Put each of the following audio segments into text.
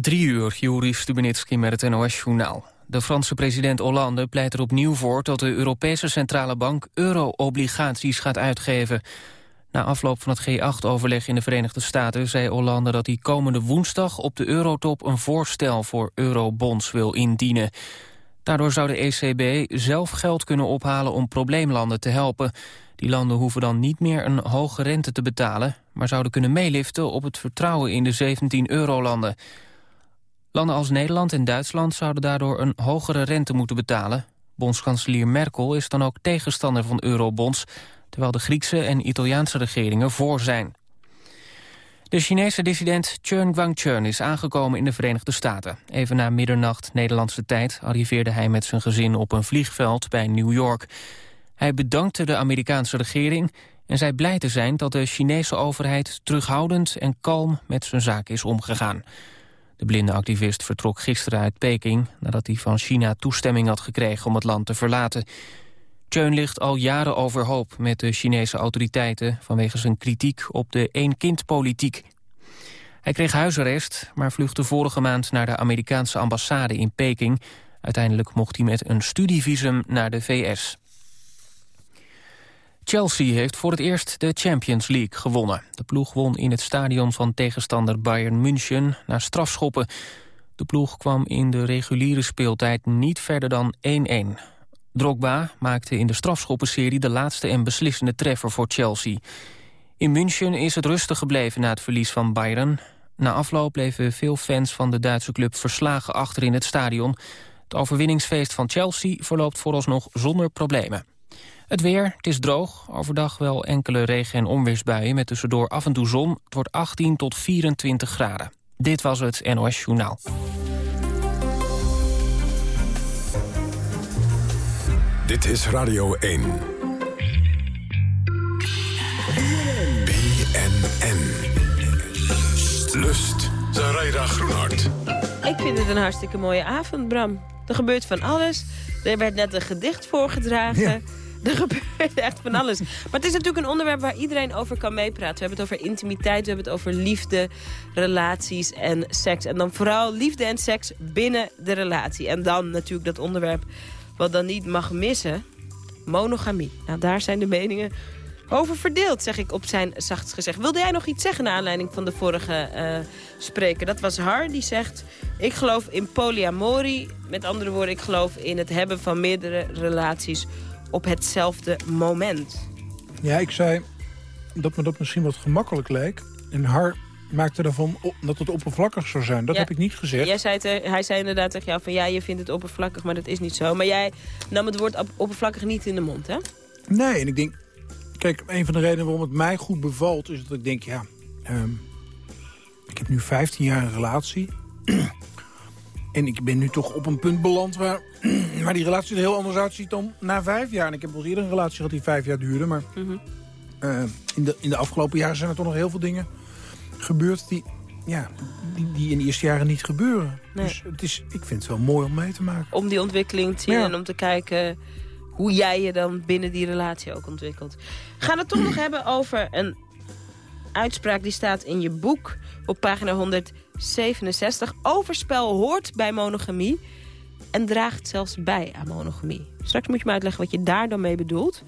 Drie uur, Juri Stubenitski met het NOS-journaal. De Franse president Hollande pleit er opnieuw voor... dat de Europese Centrale Bank euro-obligaties gaat uitgeven. Na afloop van het G8-overleg in de Verenigde Staten... zei Hollande dat hij komende woensdag op de eurotop... een voorstel voor eurobonds wil indienen. Daardoor zou de ECB zelf geld kunnen ophalen om probleemlanden te helpen. Die landen hoeven dan niet meer een hoge rente te betalen... maar zouden kunnen meeliften op het vertrouwen in de 17 eurolanden... Landen als Nederland en Duitsland zouden daardoor een hogere rente moeten betalen. Bondskanselier Merkel is dan ook tegenstander van eurobonds... terwijl de Griekse en Italiaanse regeringen voor zijn. De Chinese dissident Chen Guangchun is aangekomen in de Verenigde Staten. Even na middernacht Nederlandse tijd arriveerde hij met zijn gezin op een vliegveld bij New York. Hij bedankte de Amerikaanse regering en zei blij te zijn dat de Chinese overheid terughoudend en kalm met zijn zaak is omgegaan. De blinde activist vertrok gisteren uit Peking... nadat hij van China toestemming had gekregen om het land te verlaten. Cheun ligt al jaren overhoop met de Chinese autoriteiten... vanwege zijn kritiek op de één-kind-politiek. Hij kreeg huisarrest, maar vluchtte vorige maand... naar de Amerikaanse ambassade in Peking. Uiteindelijk mocht hij met een studievisum naar de VS. Chelsea heeft voor het eerst de Champions League gewonnen. De ploeg won in het stadion van tegenstander Bayern München na strafschoppen. De ploeg kwam in de reguliere speeltijd niet verder dan 1-1. Drogba maakte in de strafschoppenserie de laatste en beslissende treffer voor Chelsea. In München is het rustig gebleven na het verlies van Bayern. Na afloop bleven veel fans van de Duitse club verslagen achter in het stadion. Het overwinningsfeest van Chelsea verloopt vooralsnog zonder problemen. Het weer, het is droog. Overdag wel enkele regen- en onweersbuien met tussendoor af en toe zon. Het wordt 18 tot 24 graden. Dit was het NOS Journaal. Dit is Radio 1. BNN. Lust. Zaraida Groenhart. Ik vind het een hartstikke mooie avond, Bram. Er gebeurt van alles. Er werd net een gedicht voorgedragen. Er gebeurt echt van alles. Maar het is natuurlijk een onderwerp waar iedereen over kan meepraten. We hebben het over intimiteit, we hebben het over liefde, relaties en seks. En dan vooral liefde en seks binnen de relatie. En dan natuurlijk dat onderwerp wat dan niet mag missen. Monogamie. Nou, daar zijn de meningen over verdeeld, zeg ik op zijn zachtst gezegd. Wilde jij nog iets zeggen naar aanleiding van de vorige uh, spreker? Dat was Har, die zegt... ik geloof in polyamorie. Met andere woorden, ik geloof in het hebben van meerdere relaties op hetzelfde moment. Ja, ik zei dat me dat misschien wat gemakkelijk leek. En Har maakte ervan dat het oppervlakkig zou zijn. Dat heb ik niet gezegd. Jij zei hij zei inderdaad tegen jou van ja, je vindt het oppervlakkig, maar dat is niet zo. Maar jij nam het woord oppervlakkig niet in de mond, hè? Nee, en ik denk... Kijk, een van de redenen waarom het mij goed bevalt... is dat ik denk, ja... Ehm, ik heb nu 15 jaar een relatie. En ik ben nu toch op een punt beland waar, waar die relatie er heel anders uitziet dan na vijf jaar. En ik heb wel eerder een relatie gehad die vijf jaar duurde. Maar mhm. eh, in, de, in de afgelopen jaren zijn er toch nog heel veel dingen gebeurd die, ja, die, die in de eerste jaren niet gebeuren. Dus het is, ik vind het wel mooi om mee te maken. Om die ontwikkeling te zien en om te kijken hoe jij je dan binnen die relatie ook ontwikkelt. We gaan het toch nog hebben over een uitspraak die staat in je boek op pagina 167. Overspel hoort bij monogamie en draagt zelfs bij aan monogamie. Straks moet je me uitleggen wat je daar dan mee bedoelt.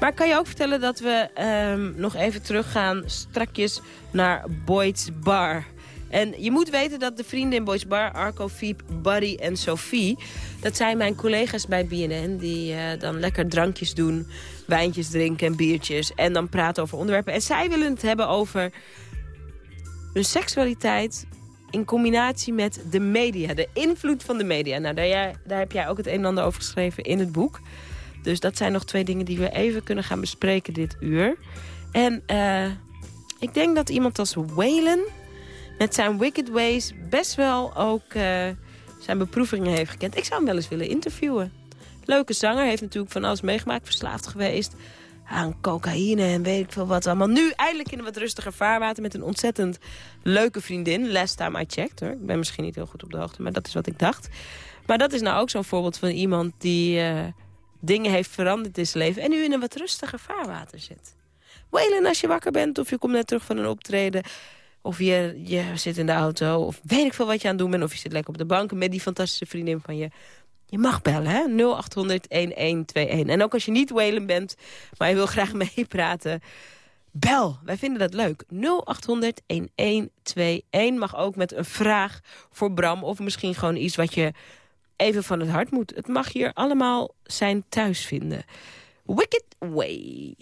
Maar kan je ook vertellen dat we um, nog even teruggaan strakjes naar Boyd's Bar... En je moet weten dat de vrienden in Boys Bar, Arco, Fiep, Barry en Sophie... dat zijn mijn collega's bij BNN die uh, dan lekker drankjes doen... wijntjes drinken en biertjes en dan praten over onderwerpen. En zij willen het hebben over hun seksualiteit in combinatie met de media. De invloed van de media. Nou, daar, daar heb jij ook het een en ander over geschreven in het boek. Dus dat zijn nog twee dingen die we even kunnen gaan bespreken dit uur. En uh, ik denk dat iemand als Waylon met zijn Wicked Ways best wel ook uh, zijn beproevingen heeft gekend. Ik zou hem wel eens willen interviewen. Leuke zanger, heeft natuurlijk van alles meegemaakt, verslaafd geweest aan cocaïne en weet ik veel wat allemaal. Nu eindelijk in een wat rustiger vaarwater met een ontzettend leuke vriendin. Last time I checked hoor. Ik ben misschien niet heel goed op de hoogte, maar dat is wat ik dacht. Maar dat is nou ook zo'n voorbeeld van iemand die uh, dingen heeft veranderd in zijn leven... en nu in een wat rustiger vaarwater zit. Waylon, als je wakker bent of je komt net terug van een optreden... Of je, je zit in de auto, of weet ik veel wat je aan het doen bent... of je zit lekker op de bank met die fantastische vriendin van je... Je mag bellen, hè? 0800-1121. En ook als je niet Whalen bent, maar je wil graag meepraten... Bel, wij vinden dat leuk. 0800-1121 mag ook met een vraag voor Bram... of misschien gewoon iets wat je even van het hart moet. Het mag hier allemaal zijn thuis vinden. Wicked Way.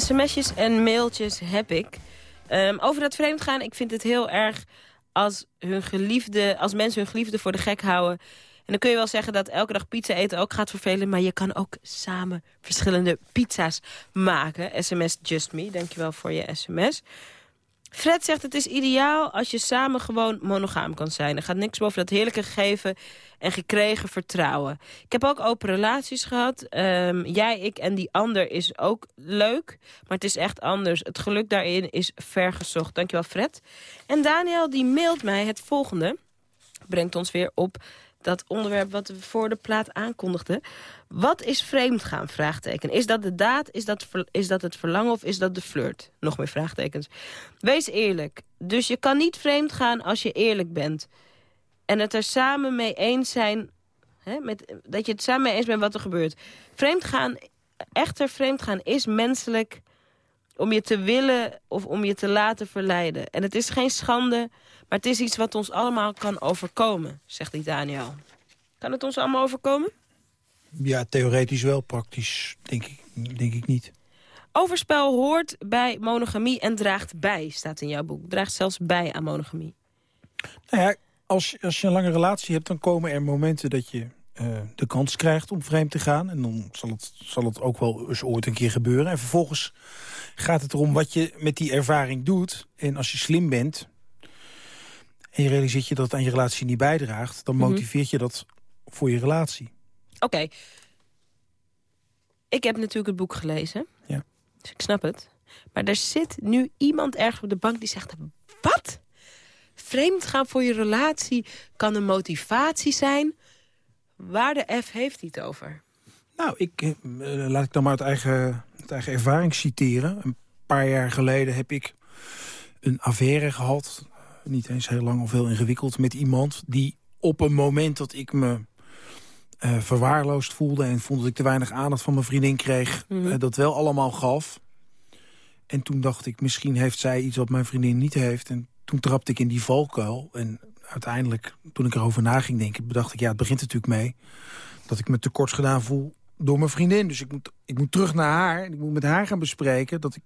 Sms'jes en mailtjes heb ik. Um, over dat vreemdgaan, ik vind het heel erg als, hun geliefde, als mensen hun geliefde voor de gek houden. En dan kun je wel zeggen dat elke dag pizza eten ook gaat vervelen... maar je kan ook samen verschillende pizza's maken. SMS Just Me, dankjewel voor je sms. Fred zegt het is ideaal als je samen gewoon monogaam kan zijn. Er gaat niks boven dat heerlijke gegeven en gekregen vertrouwen. Ik heb ook open relaties gehad. Ehm, jij, ik en die ander is ook leuk. Maar het is echt anders. Het geluk daarin is vergezocht. Dankjewel Fred. En Daniel die mailt mij het volgende. Brengt ons weer op dat onderwerp wat we voor de plaat aankondigden. Wat is vreemdgaan? Vraagteken. Is dat de daad? Is dat, is dat het verlangen of is dat de flirt? Nog meer vraagtekens. Wees eerlijk. Dus je kan niet vreemd gaan als je eerlijk bent. En het er samen mee eens zijn Hè? Met, dat je het samen eens bent wat er gebeurt. Vreemdgaan, echter vreemdgaan is menselijk om je te willen of om je te laten verleiden. En het is geen schande, maar het is iets wat ons allemaal kan overkomen, zegt die Daniel. Kan het ons allemaal overkomen? Ja, theoretisch wel, praktisch denk ik, denk ik niet. Overspel hoort bij monogamie en draagt bij, staat in jouw boek. Draagt zelfs bij aan monogamie. Nou ja, als, als je een lange relatie hebt, dan komen er momenten dat je uh, de kans krijgt om vreemd te gaan. En dan zal het, zal het ook wel eens ooit een keer gebeuren. En vervolgens gaat het erom wat je met die ervaring doet. En als je slim bent en je realiseert je dat het aan je relatie niet bijdraagt... dan mhm. motiveert je dat voor je relatie. Oké. Ik heb natuurlijk het boek gelezen. Ja. Dus ik snap het. Maar er zit nu iemand ergens op de bank die zegt... Wat? Vreemd gaan voor je relatie kan een motivatie zijn. Waar de F heeft hij het over? Nou, ik, eh, laat ik dan maar het eigen, het eigen ervaring citeren. Een paar jaar geleden heb ik een affaire gehad. Niet eens heel lang of heel ingewikkeld met iemand... die op een moment dat ik me uh, verwaarloosd voelde... en vond dat ik te weinig aandacht van mijn vriendin kreeg... Mhm. Eh, dat wel allemaal gaf. En toen dacht ik, misschien heeft zij iets wat mijn vriendin niet heeft. En toen trapte ik in die valkuil. En uiteindelijk, toen ik erover na ging denken... bedacht ik, ja, het begint natuurlijk mee... dat ik me tekort gedaan voel door mijn vriendin. Dus ik moet, ik moet terug naar haar en ik moet met haar gaan bespreken... dat ik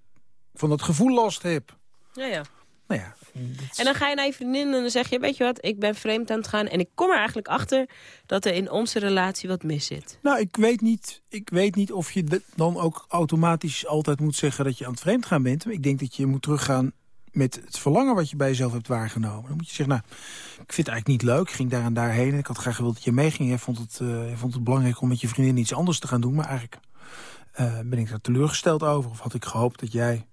van dat gevoel last heb. Ja, ja. Nou ja, En dan ga je naar je vriendin en dan zeg je... weet je wat, ik ben vreemd aan het gaan... en ik kom er eigenlijk achter dat er in onze relatie wat mis zit. Nou, ik weet niet, ik weet niet of je dan ook automatisch altijd moet zeggen... dat je aan het vreemd gaan bent. Ik denk dat je moet teruggaan met het verlangen wat je bij jezelf hebt waargenomen. Dan moet je zeggen, nou, ik vind het eigenlijk niet leuk. Ik ging daar en daarheen en ik had graag gewild dat je meeging. Je vond het, uh, vond het belangrijk om met je vriendin iets anders te gaan doen. Maar eigenlijk uh, ben ik daar teleurgesteld over. Of had ik gehoopt dat jij...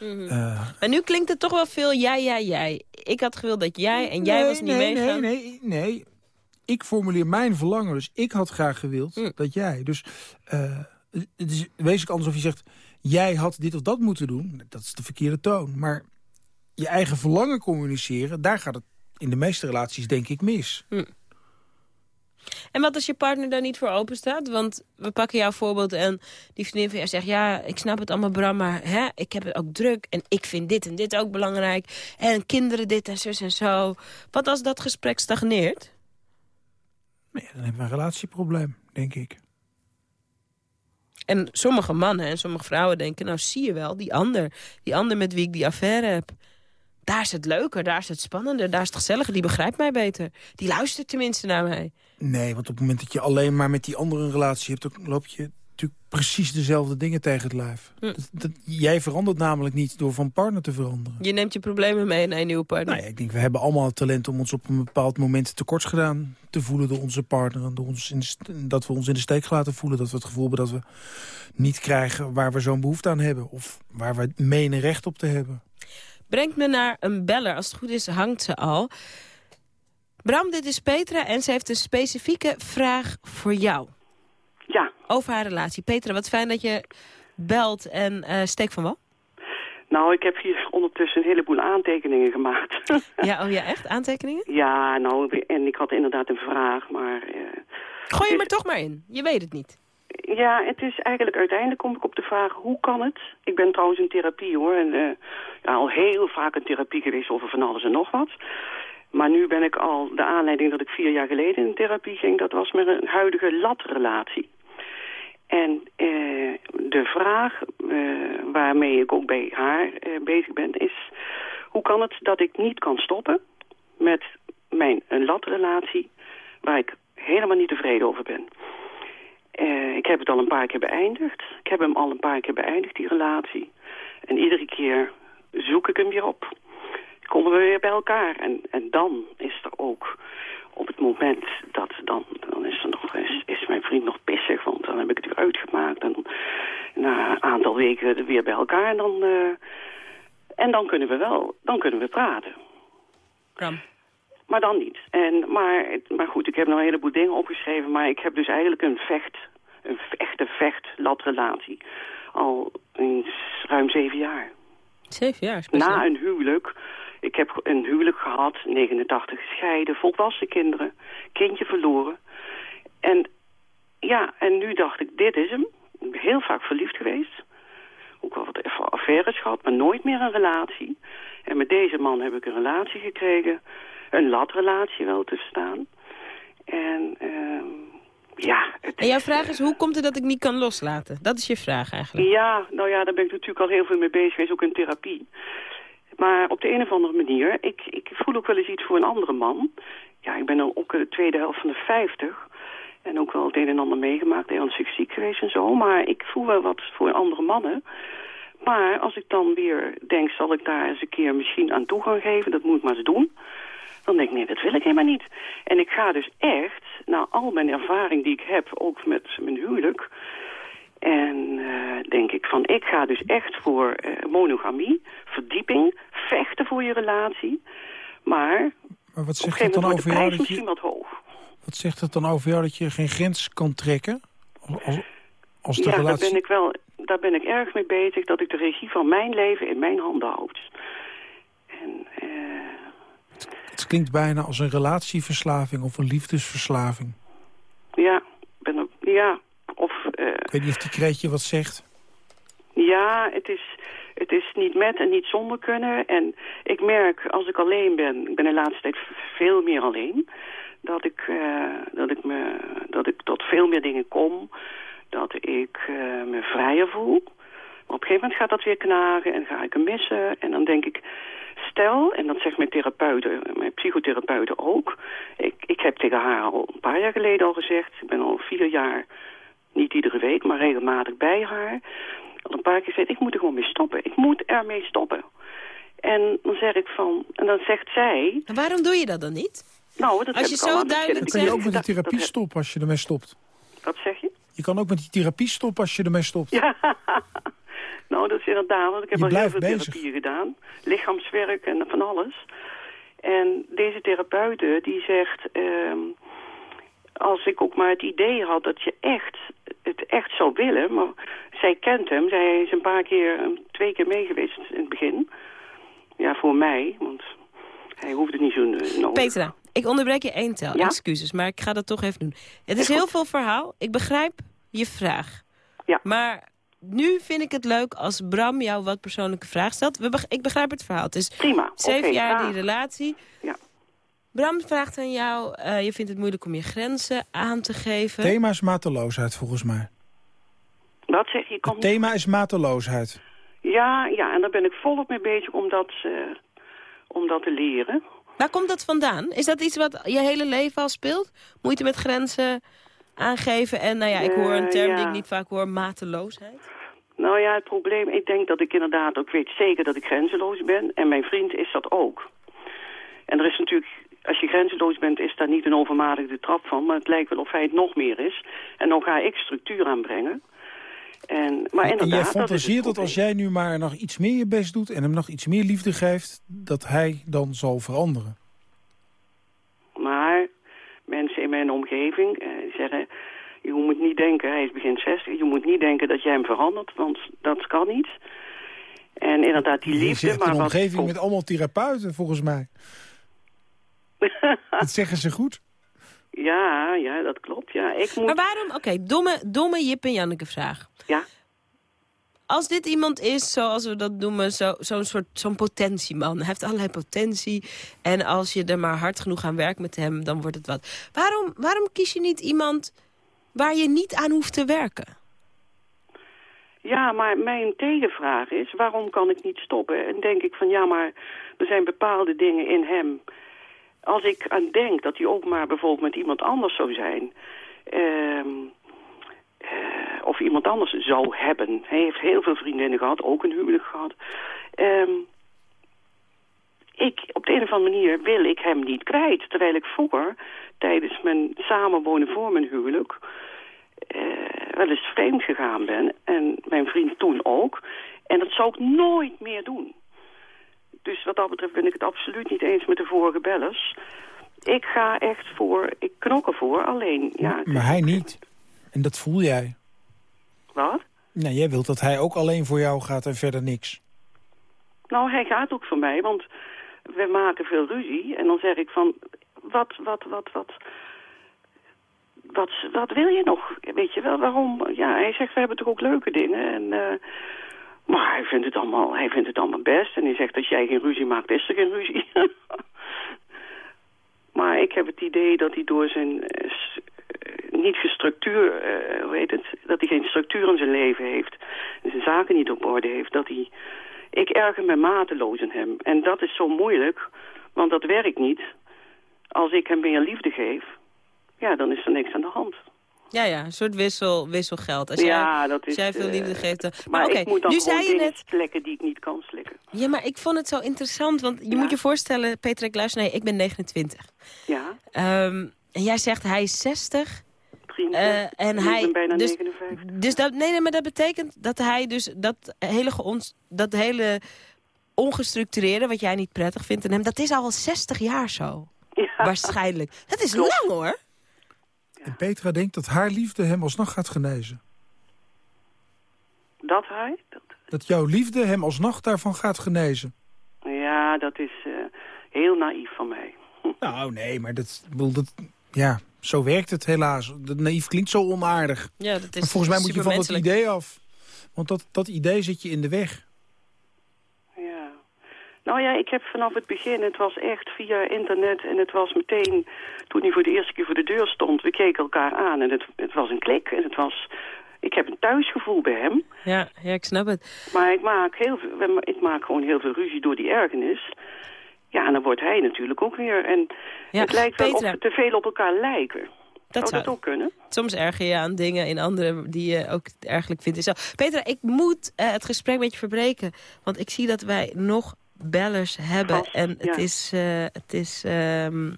Mm maar nu klinkt het toch wel veel jij, jij, jij. Ik had gewild dat jij en jij was niet nee, meegaan. Nee, nee, nee. Ik formuleer mijn verlangen. Dus ik had graag gewild mm. dat jij. Dus het is wees ik anders of je zegt... jij had dit of dat moeten doen. Dat is de verkeerde toon. Maar je eigen verlangen communiceren... daar gaat het in de meeste relaties denk ik mis. Hm. En wat als je partner daar niet voor open staat? Want we pakken jouw voorbeeld en die vriendin van jou zegt... ja, ik snap het allemaal Bram, maar hè, ik heb het ook druk... en ik vind dit en dit ook belangrijk... en kinderen dit en zus en zo. Wat als dat gesprek stagneert? Nee, dan hebben we een relatieprobleem, denk ik. En sommige mannen en sommige vrouwen denken... nou, zie je wel, die ander, die ander met wie ik die affaire heb daar is het leuker, daar is het spannender, daar is het gezelliger. Die begrijpt mij beter. Die luistert tenminste naar mij. Nee, want op het moment dat je alleen maar met die andere een relatie hebt... dan loop je natuurlijk precies dezelfde dingen tegen het lijf. Hm. Dat, jij verandert namelijk niet door van partner te veranderen. Je neemt je problemen mee naar een nieuwe partner. Nou ja, ik denk, we hebben allemaal het talent om ons op een bepaald moment tekort gedaan te voelen door onze partner. En door ons in dat we ons in de steek laten voelen. Dat we het gevoel hebben dat we niet krijgen waar we zo'n behoefte aan hebben. Of waar we menen recht op te hebben brengt me naar een beller. Als het goed is, hangt ze al. Bram, dit is Petra en ze heeft een specifieke vraag voor jou. Ja. Over haar relatie. Petra, wat fijn dat je belt en uh, steek van wel. Nou, ik heb hier ondertussen een heleboel aantekeningen gemaakt. ja, oh ja, echt? Aantekeningen? Ja, nou, en ik had inderdaad een vraag, maar... Uh, Gooi je maar toch maar in. Je weet het niet. Ja, het is eigenlijk uiteindelijk kom ik op de vraag hoe kan het? Ik ben trouwens in therapie hoor. En uh, ja, al heel vaak in therapie geweest over van alles en nog wat. Maar nu ben ik al, de aanleiding dat ik vier jaar geleden in therapie ging, dat was met een huidige latrelatie. En uh, de vraag uh, waarmee ik ook bij haar bezig ben is... hoe kan het dat ik niet kan stoppen met mijn latrelatie waar ik helemaal niet tevreden over ben? Uh, ik heb het al een paar keer beëindigd. Ik heb hem al een paar keer beëindigd, die relatie. En iedere keer zoek ik hem weer op. Komen we weer bij elkaar. En, en dan is er ook op het moment dat dan, dan is, er nog, is, is mijn vriend nog pissig, want dan heb ik het weer uitgemaakt. En na een aantal weken weer bij elkaar en dan, uh, en dan kunnen we wel, dan kunnen we praten. Maar dan niet. En, maar, maar goed, ik heb nog een heleboel dingen opgeschreven, maar ik heb dus eigenlijk een vecht, een echte vecht-latrelatie. Al ruim zeven jaar. Zeven jaar? Na een huwelijk. Ik heb een huwelijk gehad, 89 gescheiden, volwassen kinderen, kindje verloren. En ja, en nu dacht ik, dit is hem. Ik ben heel vaak verliefd geweest. Ook wel wat affaires gehad, maar nooit meer een relatie. En met deze man heb ik een relatie gekregen. Een latrelatie wel te staan. En uh, ja... en jouw vraag is, hoe komt het dat ik niet kan loslaten? Dat is je vraag eigenlijk. Ja, nou ja, daar ben ik natuurlijk al heel veel mee bezig geweest, ook in therapie. Maar op de een of andere manier, ik, ik voel ook wel eens iets voor een andere man. Ja, ik ben dan ook de tweede helft van de vijftig. En ook wel het een en ander meegemaakt, ernstig ziek geweest en zo. Maar ik voel wel wat voor andere mannen. Maar als ik dan weer denk, zal ik daar eens een keer misschien aan toegang geven? Dat moet ik maar eens doen. Dan denk ik, nee, dat wil ik helemaal niet. En ik ga dus echt, na al mijn ervaring die ik heb, ook met mijn huwelijk... En uh, denk ik van, ik ga dus echt voor uh, monogamie, verdieping, vechten voor je relatie. Maar, maar wat zegt het dan over jou dat je... wat hoog. Wat zegt het dan over jou dat je geen grens kan trekken? Als, als de ja, relatie... daar ben ik wel, daar ben ik erg mee bezig, dat ik de regie van mijn leven in mijn handen houd. En, uh... het, klinkt bijna als een relatieverslaving of een liefdesverslaving. Ja, ben ook, ja, of... Uh... Ik weet niet of die kreetje wat zegt. Ja, het is, het is niet met en niet zonder kunnen. En ik merk, als ik alleen ben, ik ben de laatste tijd veel meer alleen dat ik, uh, dat ik, me, dat ik tot veel meer dingen kom. Dat ik uh, me vrijer voel. Maar op een gegeven moment gaat dat weer knagen en ga ik hem missen. En dan denk ik, stel, en dat zegt mijn therapeuten, mijn psychotherapeuten ook. Ik, ik heb tegen haar al een paar jaar geleden al gezegd. Ik ben al vier jaar, niet iedere week, maar regelmatig bij haar. Al een paar keer gezegd, ik moet er gewoon mee stoppen. Ik moet ermee stoppen. En dan zeg ik van, en dan zegt zij... En waarom doe je dat dan niet? Nou, dat als je zo duidelijk Dan kun je ook met die therapie stoppen als je ermee stopt. Wat zeg je? Je kan ook met die therapie stoppen als je ermee stopt. Ja, nou dat is inderdaad, want ik heb je al heel veel bezig. therapieën gedaan. Lichaamswerk en van alles. En deze therapeute die zegt... Uh, als ik ook maar het idee had dat je echt het echt zou willen... maar zij kent hem, zij is een paar keer, twee keer meegeweest in het begin. Ja, voor mij, want hij hoeft het niet zo uh, nodig. Petra, ik onderbreek je één tel, excuses, maar ik ga dat toch even doen. Het is heel veel verhaal. Ik begrijp je vraag. Ja. Maar nu vind ik het leuk als Bram jou wat persoonlijke vraag stelt. We ik begrijp het verhaal. Het is Prima. zeven jaar die relatie. Ja. Bram vraagt aan jou, uh, je vindt het moeilijk om je grenzen aan te geven. Thema is mateloosheid volgens mij. Wat zeg je? Het thema is mateloosheid. Ja, ja, en daar ben ik volop mee bezig om dat, uh, om dat te leren. Waar komt dat vandaan? Is dat iets wat je hele leven al speelt? Moeite met grenzen aangeven en, nou ja, ik hoor een term die ik niet vaak hoor, mateloosheid? Nou ja, het probleem, ik denk dat ik inderdaad ook weet zeker dat ik grenzeloos ben. En mijn vriend is dat ook. En er is natuurlijk, als je grenzeloos bent, is daar niet een overmatige trap van. Maar het lijkt wel of hij het nog meer is. En dan ga ik structuur aanbrengen. En, maar inderdaad, en jij fantaseert dat, dat als jij nu maar nog iets meer je best doet... en hem nog iets meer liefde geeft, dat hij dan zal veranderen? Mensen in mijn omgeving eh, zeggen... je moet niet denken, hij is begin 60... je moet niet denken dat jij hem verandert, want dat kan niet. En inderdaad, die liefde... Je maar een omgeving met allemaal therapeuten, volgens mij. dat zeggen ze goed. Ja, ja, dat klopt. Ja. Ik moet... Maar waarom, oké, domme, domme Jip en Janneke vraag. Ja. Als dit iemand is, zoals we dat noemen, zo'n zo soort zo'n potentieman. Hij heeft allerlei potentie. En als je er maar hard genoeg aan werkt met hem, dan wordt het wat. Waarom, waarom kies je niet iemand waar je niet aan hoeft te werken? Ja, maar mijn tegenvraag is, waarom kan ik niet stoppen? En denk ik van, ja, maar er zijn bepaalde dingen in hem als ik aan denk dat hij ook maar bijvoorbeeld met iemand anders zou zijn... Uh, of iemand anders zou hebben. Hij heeft heel veel vriendinnen gehad, ook een huwelijk gehad. Uh, ik, op de een of andere manier wil ik hem niet kwijt. Terwijl ik vroeger, tijdens mijn samenwonen voor mijn huwelijk... Uh, wel eens vreemd gegaan ben. En mijn vriend toen ook. En dat zou ik nooit meer doen. Dus wat dat betreft ben ik het absoluut niet eens met de vorige bellers. Ik ga echt voor, ik knok ervoor, alleen... Ja, maar hij niet. En dat voel jij. Wat? Nou, jij wilt dat hij ook alleen voor jou gaat en verder niks. Nou, hij gaat ook voor mij, want we maken veel ruzie. En dan zeg ik van, wat, wat, wat, wat... wat, wat wil je nog? Weet je wel, waarom? Ja, hij zegt, we hebben toch ook leuke dingen. En, uh, maar hij vindt, het allemaal, hij vindt het allemaal best. En hij zegt, als jij geen ruzie maakt, is er geen ruzie. maar ik heb het idee dat hij door zijn uh, niet gestructuur, uh, hoe heet het, dat hij geen structuur in zijn leven heeft. En zijn zaken niet op orde heeft. Dat hij, ik erger me mateloos in hem. En dat is zo moeilijk, want dat werkt niet. Als ik hem meer liefde geef, ja, dan is er niks aan de hand. Ja, ja, een soort wissel, wisselgeld. Als ja, jij, dat is, als jij veel liefde geeft... Dan... Maar, maar okay, ik moet dan nu zei je net... slikken die ik niet kan slikken. Ja, maar ik vond het zo interessant. Want je ja. moet je voorstellen, Peter, ik luister naar je. Ik ben 29. Ja. Um, en jij zegt hij is 60. 23. Uh, en ik hij, ben bijna dus, 59. Dus dat, nee, nee, maar dat betekent dat hij dus dat hele, geons, dat hele ongestructureerde... wat jij niet prettig vindt in hem, dat is al 60 jaar zo. Ja. Waarschijnlijk. Dat is Klopt. lang, hoor. En Petra denkt dat haar liefde hem alsnog gaat genezen. Dat hij? Dat, dat jouw liefde hem alsnog daarvan gaat genezen. Ja, dat is uh, heel naïef van mij. Nou, nee, maar dat, dat, ja, zo werkt het helaas. Dat naïef klinkt zo onaardig. Ja, dat is maar volgens mij moet je van dat idee af. Want dat, dat idee zit je in de weg. Ja. Nou ja, ik heb vanaf het begin, het was echt via internet... en het was meteen, toen hij voor de eerste keer voor de deur stond... we keken elkaar aan en het, het was een klik en het was... Ik heb een thuisgevoel bij hem. Ja, ja, ik snap het. Maar ik maak, heel veel, ik maak gewoon heel veel ruzie door die ergernis. Ja, en dan wordt hij natuurlijk ook weer. En ja, het lijkt wel Petra. of we te veel op elkaar lijken. Dat zou dat ook kunnen? Soms erger je aan dingen in anderen die je ook ergelijk vindt. Zo. Petra, ik moet uh, het gesprek met je verbreken. Want ik zie dat wij nog bellers hebben. Gast, en het ja. is... Uh, het is um,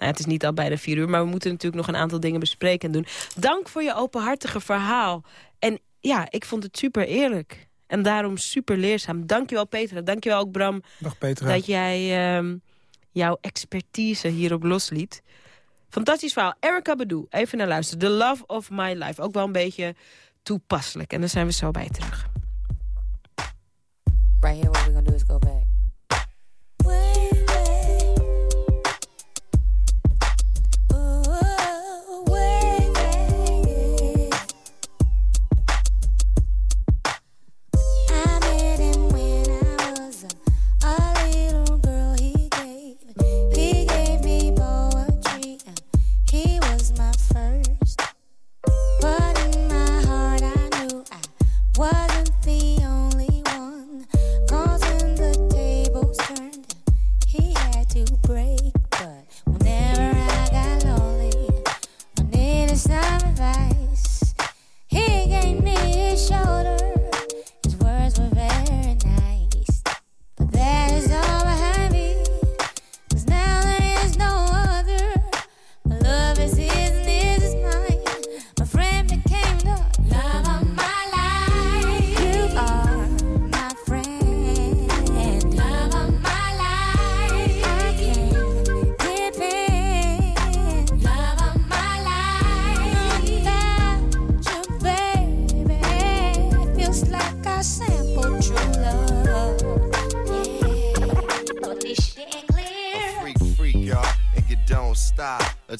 nou, het is niet al bijna vier uur, maar we moeten natuurlijk nog een aantal dingen bespreken en doen. Dank voor je openhartige verhaal. En ja, ik vond het super eerlijk. En daarom super leerzaam. Dankjewel Petra. Dankjewel ook Bram. Dag Petra. Dat jij um, jouw expertise hierop losliet. Fantastisch verhaal. Erica Badu, even naar luisteren. The Love of My Life. Ook wel een beetje toepasselijk. En daar zijn we zo bij terug. Right here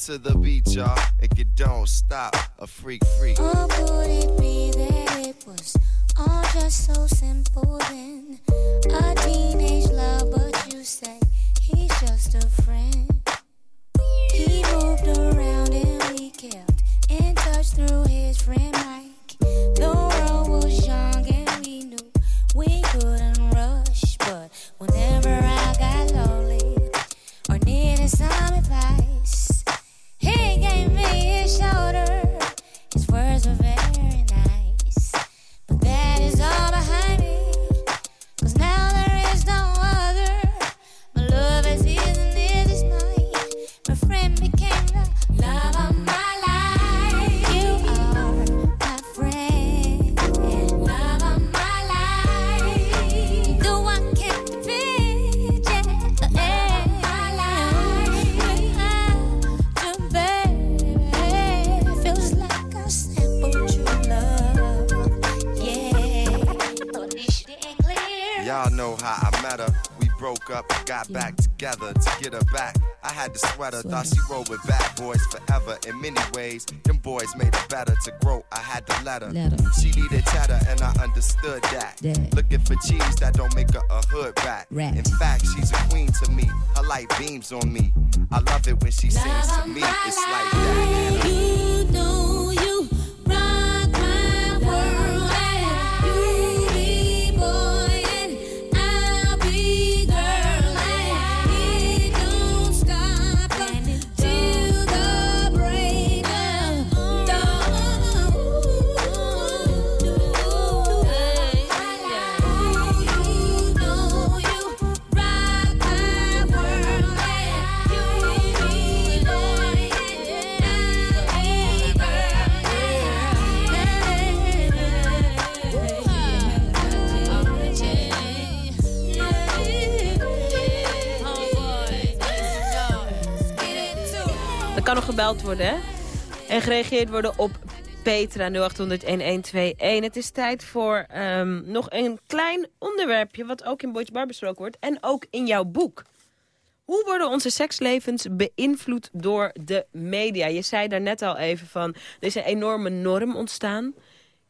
to the sweater, thought she rolled with bad boys forever. In many ways, them boys made her better to grow. I had to let her. Let her. She needed cheddar, and I understood that. That. Looking for cheese that don't make her a hood rat. Rat. In fact, she's a queen to me. Her light beams on me. I love it when she sings to me. It's like that. You know kan nog gebeld worden, hè? En gereageerd worden op Petra 0800-1121. Het is tijd voor ehm, nog een klein onderwerpje... wat ook in Boys Bar besproken wordt en ook in jouw boek. Hoe worden onze sekslevens beïnvloed door de media? Je zei daar net al even van, er is een enorme norm ontstaan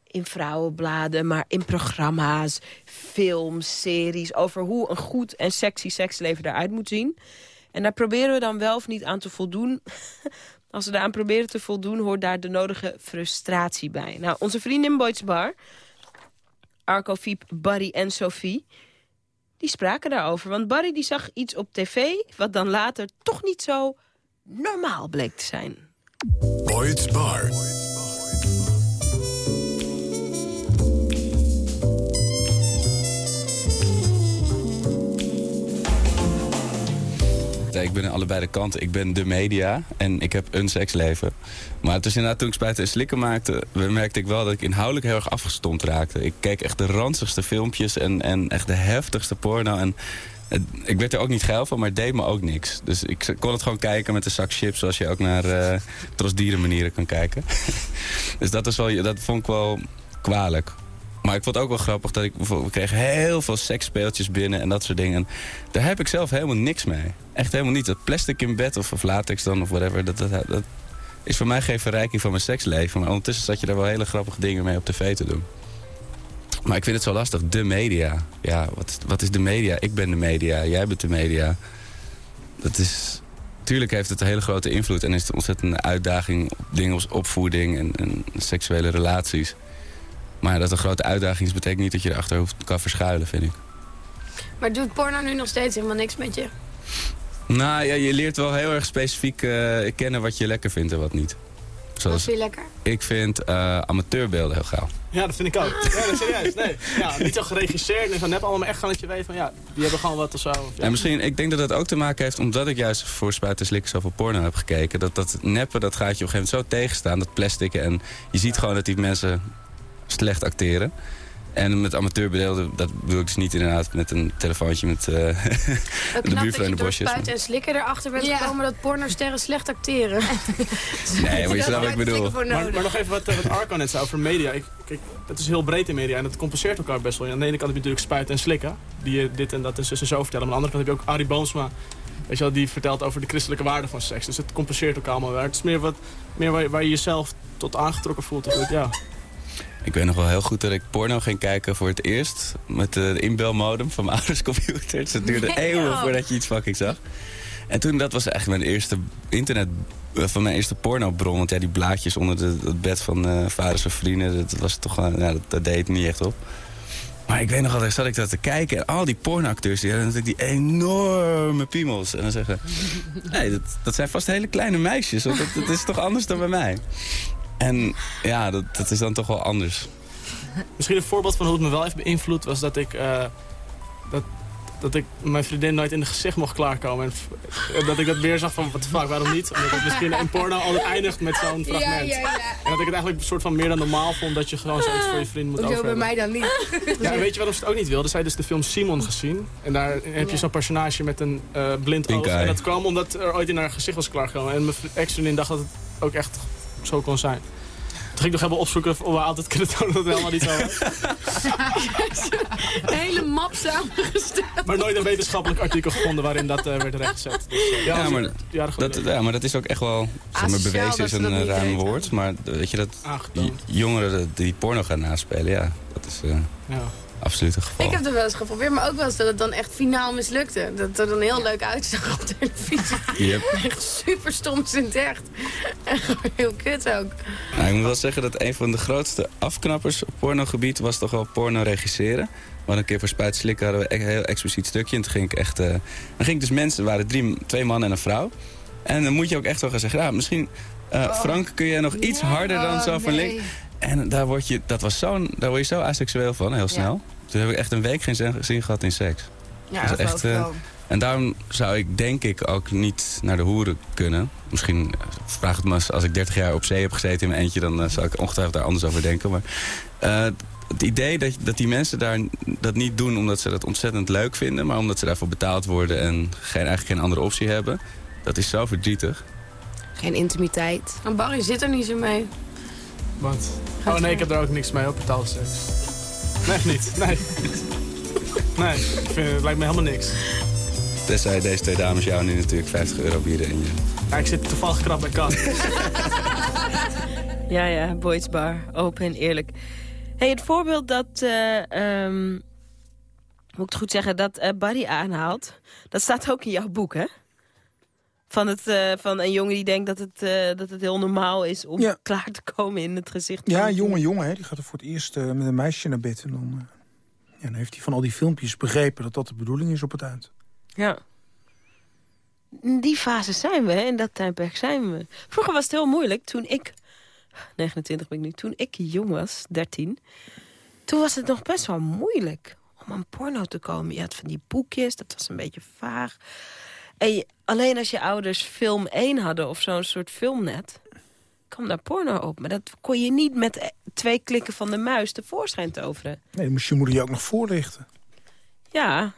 in vrouwenbladen, maar in programma's, films, series... over hoe een goed en sexy seksleven eruit moet zien. En daar proberen we dan wel of niet aan te voldoen. Als we daaraan proberen te voldoen, hoort daar de nodige frustratie bij. Nou, onze vriendin Boyd's Bar, Arco, Fiep, Barry en Sophie... die spraken daarover. Want Barry die zag iets op tv... wat dan later toch niet zo normaal bleek te zijn. Boyd's Bar. Ik ben aan allebei de kanten. Ik ben de media en ik heb een seksleven. Maar toen ik spuiten en slikken maakte... merkte ik wel dat ik inhoudelijk heel erg afgestompt raakte. Ik keek echt de ranzigste filmpjes en, en echt de heftigste porno. En ik werd er ook niet geil van, maar het deed me ook niks. Dus ik kon het gewoon kijken met een zak chips... zoals je ook naar eh Tros Dierenmanieren kan kijken. dus dat, is wel, dat vond ik wel kwalijk. Maar ik vond het ook wel grappig dat ik... We kregen heel veel seksspeeltjes binnen en dat soort dingen. En daar heb ik zelf helemaal niks mee. Echt helemaal niet. Dat plastic in bed of, of latex dan of whatever... Dat, dat, dat is voor mij geen verrijking van mijn seksleven. Maar ondertussen zat je daar wel hele grappige dingen mee op tv te doen. Maar ik vind het zo lastig. De media. Ja, wat, wat is de media? Ik ben de media. Jij bent de media. Dat is... Tuurlijk heeft het een hele grote invloed. En is het een uitdaging op dingen als opvoeding en, en seksuele relaties. Maar dat een grote uitdaging is, betekent niet dat je erachter hoeft kan verschuilen, vind ik. Maar doet porno nu nog steeds helemaal niks met je? Nou ja, je leert wel heel erg specifiek eh, kennen wat je lekker vindt en wat niet. Wat Zoals vind je lekker? ik vind eh, amateurbeelden heel gaaf. Ja, dat vind ik ook. Ja, dat is serieus. Nee. Ja, niet zo geregisseerd en zo nep allemaal, maar echt gewoon dat je weet van ja, die hebben gewoon wat of zo. Of, ja. En misschien, ik denk dat dat ook te maken heeft, omdat ik juist voor Spuiten en Slikken zoveel porno heb gekeken. Dat dat neppen, dat gaat je op een gegeven moment zo tegenstaan, dat plastic. En je ziet gewoon dat die mensen slecht acteren. En met amateurbeelden, dat bedoel ik dus niet inderdaad met een telefoontje met eh, de dat buurvrouw in de bosjes. spuiten en slikken erachter bent Ja. gekomen dat pornosterren slecht acteren. Nee, maar je snapt wat ik bedoel. Maar, maar nog even wat, eh, wat Arco net zei over media. Ik, kijk, het is heel breed in media en dat compenseert elkaar best wel. Aan de ene kant heb je natuurlijk spuiten en slikken. Die je dit en dat en zus en zo vertellen. Maar aan de andere kant heb je ook Arie Boomsma. Weet je wel, die vertelt over de christelijke waarden van seks. Dus het compenseert elkaar allemaal weer. Het is meer, wat, meer waar, je- waar je jezelf tot aangetrokken voelt. of Ja. Ik weet nog wel heel goed dat ik porno ging kijken voor het eerst. Met de inbelmodem van mijn ouders computer. Dus het duurde eeuwen voordat je iets fucking zag. En toen, dat was echt mijn eerste internet... eh, van mijn eerste pornobron. Want ja, die blaadjes onder de, het bed van eh vaders of vrienden... dat was toch wel... Ja, dat, dat deed het niet echt op. Maar ik weet nog altijd, zat ik dat te kijken... en al die pornoacteurs, die hadden natuurlijk die enorme piemels. En dan zeggen... Nee, dat, dat zijn vast hele kleine meisjes. Want dat, dat is toch anders dan bij mij. En ja, dat, dat is dan toch wel anders. Misschien een voorbeeld van hoe het me wel heeft beïnvloed was dat ik... eh, dat, dat ik mijn vriendin nooit in het gezicht mocht klaarkomen. En dat ik dat weer zag van, wat fuck, waarom niet? Omdat het misschien in porno altijd eindigt met zo'n fragment. En dat ik het eigenlijk een soort van meer dan normaal vond... dat je gewoon zoiets voor je vriend moet over bij hebben. mij dan niet? Ja, en weet je waarom ze het ook niet wilde? Zij had dus de film Simon gezien. En daar heb je zo'n personage met een eh, blind oog. En dat kwam omdat er ooit in haar gezicht was klaargekomen. En mijn ex-vriendin dacht dat het ook echt zo kon zijn. ging ik nog helemaal opzoeken of we altijd kunnen tonen dat het helemaal niet zo was. Een hele map samengesteld. Maar nooit een wetenschappelijk artikel gevonden waarin dat eh, werd rechtgezet. Dus, eh, Ja, maar, dat, ja, maar dat is ook echt wel... Zeg maar, Asociaal bewezen is een eh, ruim weten. woord. Maar de- weet je dat Aangetoond. jongeren die porno gaan naspelen, ja, dat is eh, Ja. Absoluut geval. Ik heb het wel eens geprobeerd, maar ook wel eens dat het dan echt finaal mislukte. Dat het er dan heel leuk uitzag op televisie. Yep. Echt super stom in het echt. En gewoon heel kut ook. Nou, ik moet wel zeggen dat een van de grootste afknappers op pornogebied was toch wel porno regisseren. Want een keer voor Spuit Slikken hadden we een heel expliciet stukje. En toen ging ik echt... eh, dan ging ik dus mensen, er waren drie, twee mannen en een vrouw. En dan moet je ook echt wel gaan zeggen, ja, misschien... eh, Frank, kun je nog iets harder dan Oh, zo van nee. links? En daar word je, dat was zo'n, daar word je zo asexueel van, heel snel. Toen heb ik echt een week geen zin, zin gehad in seks. Ja, Dat is echt, eh, En daarom zou ik denk ik ook niet naar de hoeren kunnen. Misschien eh, vraag het me eens, als ik 30 jaar op zee heb gezeten in mijn eentje... dan eh, zou ik ongetwijfeld daar anders over denken. Maar eh, het idee dat, dat die mensen daar dat niet doen omdat ze dat ontzettend leuk vinden... maar omdat ze daarvoor betaald worden en geen, eigenlijk geen andere optie hebben... dat is zo verdrietig. Geen intimiteit. Maar Barry zit er niet zo mee. Want... Oh nee, ik heb daar ook niks mee op betaald seks. Nee, echt niet. Nee. Nee, ik vind, het lijkt me helemaal niks. Tenzij deze twee dames jou nu natuurlijk 50 euro bieden. En je... Ja, ik zit toevallig krap bij Kat. Ja, ja, Boyd's Bar. Open en eerlijk. hey, het voorbeeld dat... eh, ehm, moet ik het goed zeggen, dat eh, Barry aanhaalt... dat staat ook in jouw boek, hè? Van, het, eh, van een jongen die denkt dat het, eh, dat het heel normaal is... om Ja. klaar te komen in het gezicht. van Ja, een jonge jongen, hè, die gaat er voor het eerst eh, met een meisje naar bed. En dan, eh, ja, dan heeft hij van al die filmpjes begrepen dat dat de bedoeling is op het eind. Ja. In die fase zijn we, hè? in dat tijdperk zijn we. Vroeger was het heel moeilijk, toen ik... 29 ben ik nu. Toen ik jong was, 13... toen was het nog best wel moeilijk om aan porno te komen. Je had van die boekjes, dat was een beetje vaag. En je- alleen als je ouders film 1 hadden of zo'n soort filmnet... kwam daar porno op. Maar dat kon je niet met eh, twee klikken van de muis tevoorschijn toveren. Nee, dan moest je moeder je ook nog voorlichten. Ja.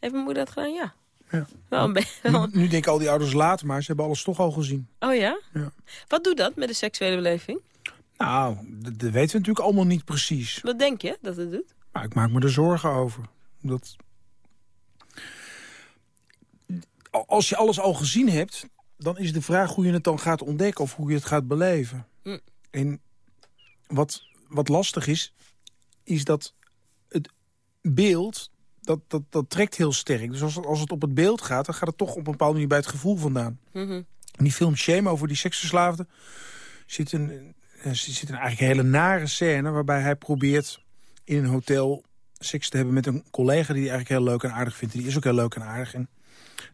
Heeft mijn moeder dat gedaan? Ja. Ja. Wel. Nu, nu denken al die ouders later, maar ze hebben alles toch al gezien. Oh ja? Ja. Wat doet dat met de seksuele beleving? Nou, dat, dat weten we natuurlijk allemaal niet precies. Wat denk je dat het doet? Maar ik maak me er zorgen over. Dat... Als je alles al gezien hebt, dan is de vraag hoe je het dan gaat ontdekken... of hoe je het gaat beleven. Hm. En wat, wat lastig is, is dat het beeld... Dat, dat, dat trekt heel sterk. Dus als, als het op het beeld gaat, dan gaat het toch op een bepaalde manier bij het gevoel vandaan. Mhm. In die film Shame over die seksverslaafde zit een, er zit een eigenlijk hele nare scène... waarbij hij probeert in een hotel seks te hebben met een collega... die hij eigenlijk heel leuk en aardig vindt. Die is ook heel leuk en aardig. En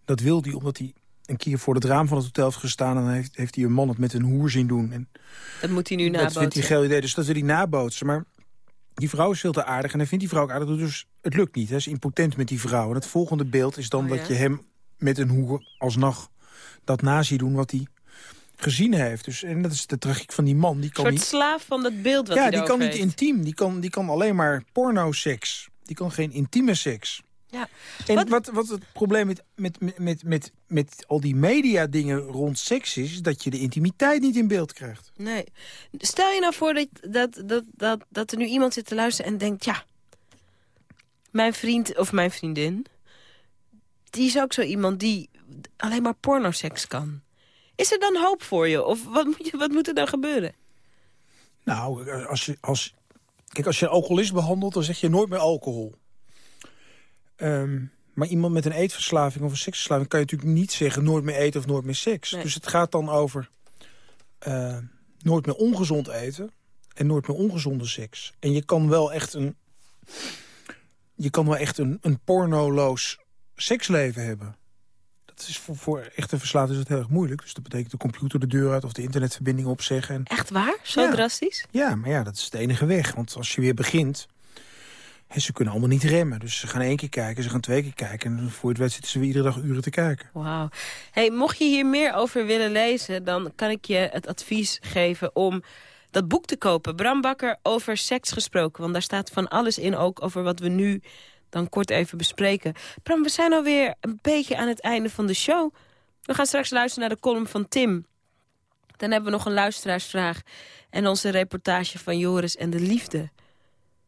dat wil hij omdat hij een keer voor het raam van het hotel heeft gestaan... en heeft, heeft hij een man het met een hoer zien doen. En Dat moet hij nu dat vindt hij nabootsen. idee, dus dat wil hij nabootsen. Maar die vrouw is veel te aardig en hij vindt die vrouw ook aardig. Dus het lukt niet, hij is impotent met die vrouw. En het volgende beeld is dan Oh, dat je hem met een hoer alsnog dat na ziet doen wat hij gezien heeft. Dus, en dat is de tragiek van die man. Die Een kan soort niet, slaaf van dat beeld wat ja, hij die kan niet heeft. intiem. Die kan, die kan alleen maar pornoseks. Die kan geen intieme seks. Ja. En Wat- wat, wat, het probleem met, met, met, met, met, al die media-dingen rond seks is... is dat je de intimiteit niet in beeld krijgt. Nee. Stel je nou voor dat, dat, dat, dat, dat er nu iemand zit te luisteren en denkt... ja, mijn vriend of mijn vriendin... die is ook zo iemand die alleen maar pornoseks kan. Is er dan hoop voor je? Of wat moet, je, wat moet er dan gebeuren? Nou, als je, als, kijk, als je alcoholist behandelt, dan zeg je nooit meer alcohol. Ehm, maar iemand met een eetverslaving of een seksverslaving... kan je natuurlijk niet zeggen nooit meer eten of nooit meer seks. Nee. Dus het gaat dan over eh, nooit meer ongezond eten... en nooit meer ongezonde seks. En je kan wel echt een... Je kan wel echt een, een pornoloos seksleven hebben. Dat is voor, voor echte verslaafden is het heel erg moeilijk. Dus dat betekent de computer de deur uit of de internetverbinding opzeggen. En Echt waar? Zo Ja. drastisch? ja, maar ja, dat is de enige weg. Want als je weer begint... Hè, ze kunnen allemaal niet remmen. Dus ze gaan één keer kijken, ze gaan twee keer kijken. En voor het weet zitten ze weer iedere dag uren te kijken. Wauw. Hey, mocht je hier meer over willen lezen... dan kan ik je het advies geven om dat boek te kopen. Bram Bakker over seks gesproken. Want daar staat van alles in, ook over wat we nu dan kort even bespreken. Bram, we zijn alweer een beetje aan het einde van de show. We gaan straks luisteren naar de column van Tim. Dan hebben we nog een luisteraarsvraag. En onze reportage van Joris en de liefde.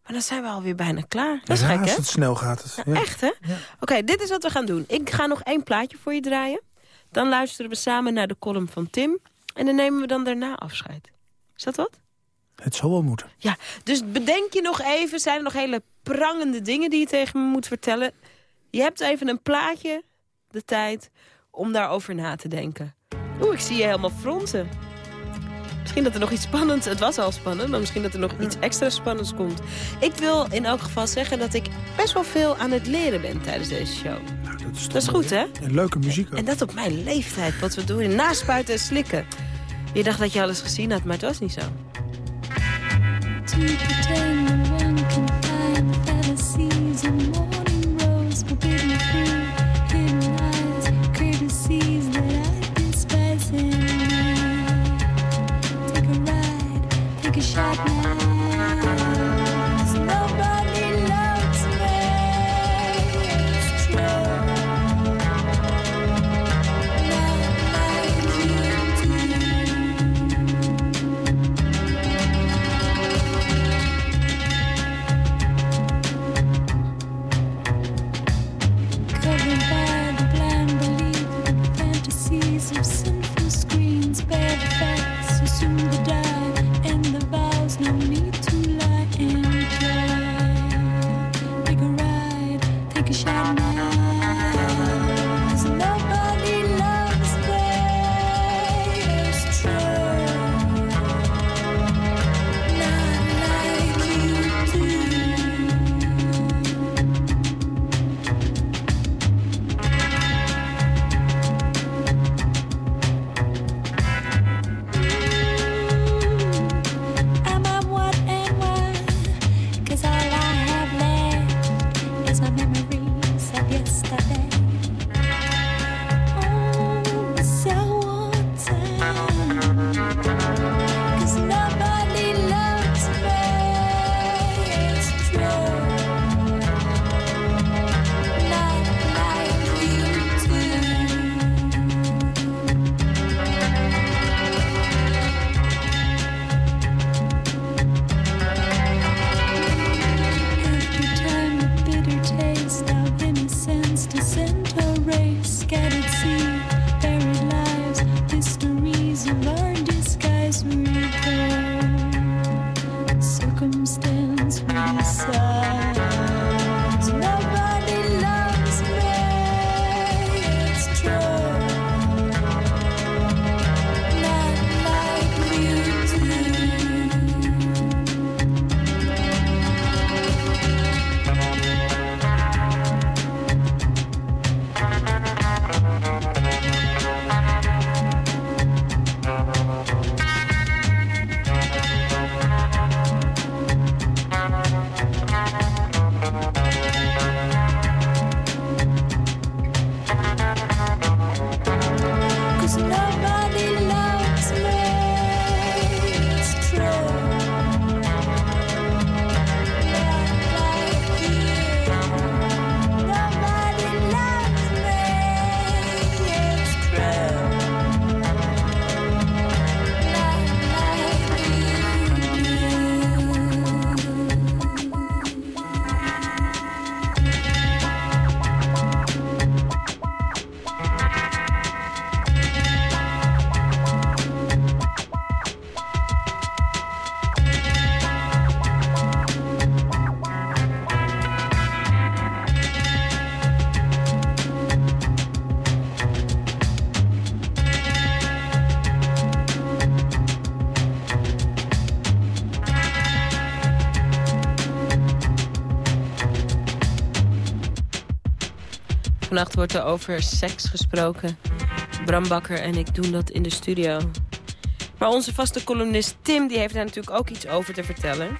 Maar dan zijn we alweer bijna klaar. Dat is Ja, gek, als hè? het snel gaat. Het. Ja, Ja. Echt, hè? Oké, dit is wat we gaan doen. Ik ga nog één plaatje voor je draaien. Dan luisteren we samen naar de column van Tim. En dan nemen we dan daarna afscheid. Is dat wat? Het zal wel moeten. Ja, dus bedenk je nog even, zijn er nog hele prangende dingen die je tegen me moet vertellen? Je hebt even een plaatje, de tijd, om daarover na te denken. Oeh, ik zie je helemaal fronsen. Misschien dat er nog iets spannends, het was al spannend, maar misschien dat er nog iets extra spannends komt. Ik wil in elk geval zeggen dat ik best wel veel aan het leren ben tijdens deze show. Nou, dat is, Dat is goed, hè? En leuke muziek ook. En dat op mijn leeftijd, wat we doen, naspuiten en slikken. Je dacht dat je alles gezien had, maar het was niet zo. To pretend no one can find fantasies and morning Vannacht wordt er over seks gesproken. Bram Bakker en ik doen dat in de studio. Maar onze vaste columnist Tim die heeft daar natuurlijk ook iets over te vertellen.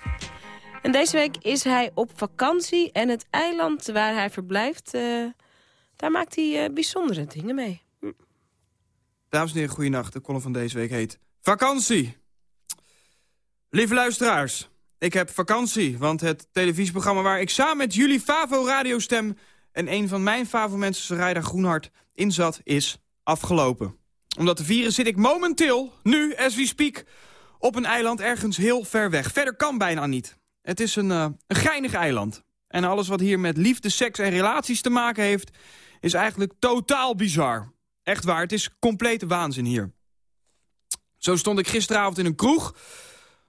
En deze week is hij op vakantie en het eiland waar hij verblijft... eh, daar maakt hij eh, bijzondere dingen mee. Dames en heren, goeienacht. De column van deze week heet Vakantie. Lieve luisteraars, ik heb vakantie, want het televisieprogramma waar ik samen met jullie Favo radiostem en een van mijn Favo mensen, Sarayda Groenhart, in zat, is afgelopen. Om dat te vieren zit ik momenteel, nu, as we speak, op een eiland ergens heel ver weg. Verder kan bijna niet. Het is een, uh, een geinig eiland. En alles wat hier met liefde, seks en relaties te maken heeft... is eigenlijk totaal bizar. Echt waar, het is complete waanzin hier. Zo stond ik gisteravond in een kroeg...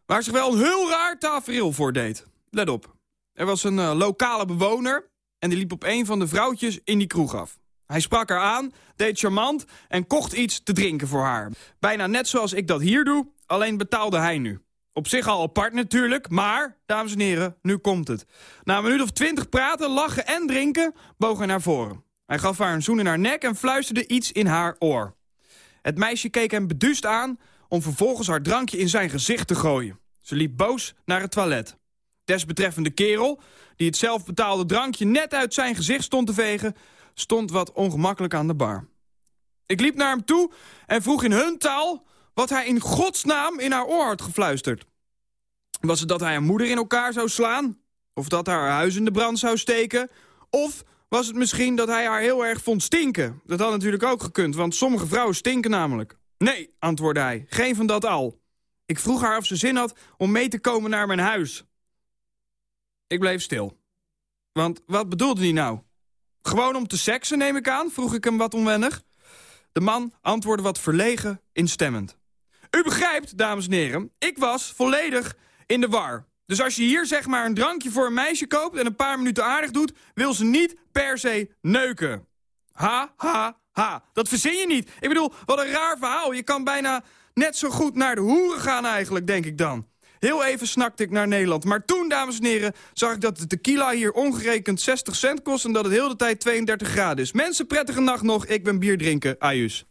waar zich wel een heel raar tafereel voor deed. Let op. Er was een uh, lokale bewoner... en die liep op een van de vrouwtjes in die kroeg af. Hij sprak haar aan, deed charmant en kocht iets te drinken voor haar. Bijna net zoals ik dat hier doe, alleen betaalde hij nu. Op zich al apart natuurlijk, maar, dames en heren, nu komt het. Na een minuut of twintig praten, lachen en drinken, boog hij naar voren. Hij gaf haar een zoen in haar nek en fluisterde iets in haar oor. Het meisje keek hem beduust aan om vervolgens haar drankje in zijn gezicht te gooien. Ze liep boos naar het toilet. Desbetreffende kerel, die het zelf betaalde drankje net uit zijn gezicht stond te vegen... stond wat ongemakkelijk aan de bar. Ik liep naar hem toe en vroeg in hun taal wat hij in godsnaam in haar oor had gefluisterd. Was het dat hij haar moeder in elkaar zou slaan? Of dat haar huis in de brand zou steken? Of was het misschien dat hij haar heel erg vond stinken? Dat had natuurlijk ook gekund, want sommige vrouwen stinken namelijk. Nee, antwoordde hij, geen van dat al. Ik vroeg haar of ze zin had om mee te komen naar mijn huis. Ik bleef stil. Want wat bedoelde hij nou? Gewoon om te seksen, neem ik aan, vroeg ik hem wat onwennig. De man antwoordde wat verlegen, instemmend. U begrijpt, dames en heren, ik was volledig in de war. Dus als je hier zeg maar een drankje voor een meisje koopt... en een paar minuten aardig doet, wil ze niet per se neuken. Ha, ha, ha. Dat verzin je niet. Ik bedoel, wat een raar verhaal. Je kan bijna net zo goed naar de hoeren gaan eigenlijk, denk ik dan. Heel even snakte ik naar Nederland. Maar toen, dames en heren, zag ik dat de tequila hier ongerekend 60 cent kost... en dat het heel de tijd 32 graden is. Mensen, prettige nacht nog. Ik ben bier drinken. Ajus.